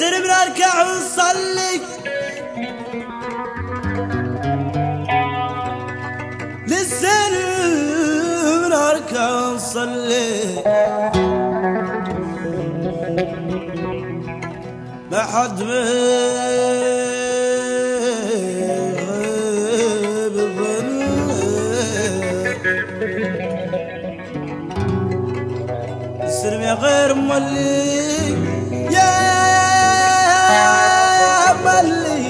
درب نركع ونصلي للسلم نركع ونصلي ما حد يغيب يا غير مولي يا مولي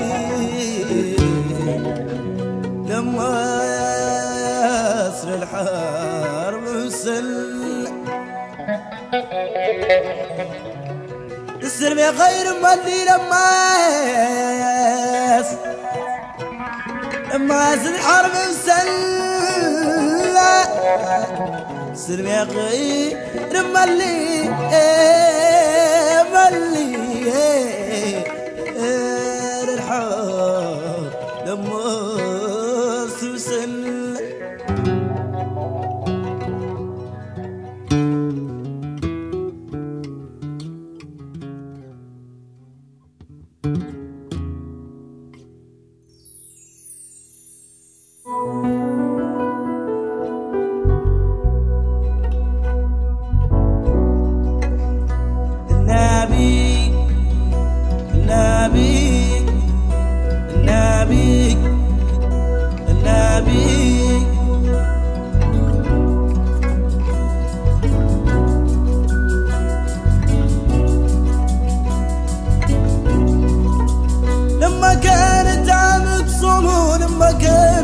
لما يصل الحرب مسل السلم يا غير مولي لما لما يصل الحرب مسل سلم يا غير ملي ملي للحار لما سوسن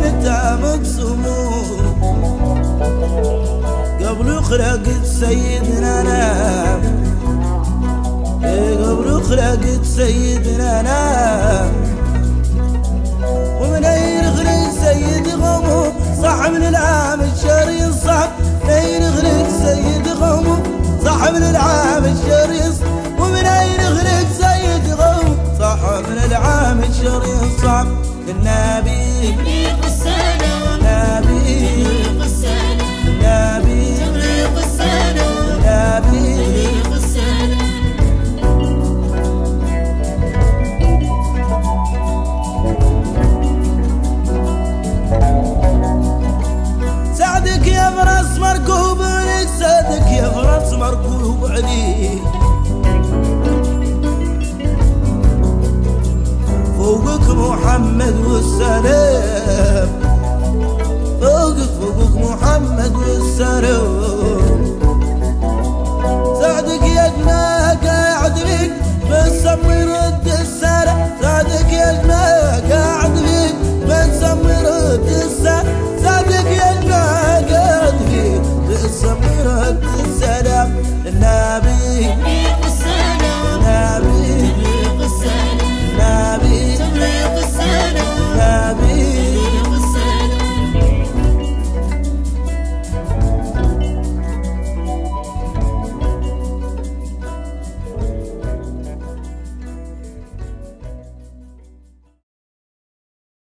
كانت عم تصوموا قبل خلقت سيدنا نام قبل خلقت سيدنا نام بالنبي. محمد والسلام. فوقك فوقك محمد والسلام. سعدك يا جماعة قاعد فيك بنسمي رد السلام سعدك يا جماعة قاعد فيك بنسمي رد السلام سعدك يا جماعة قاعد فيك بنسمي رد السلام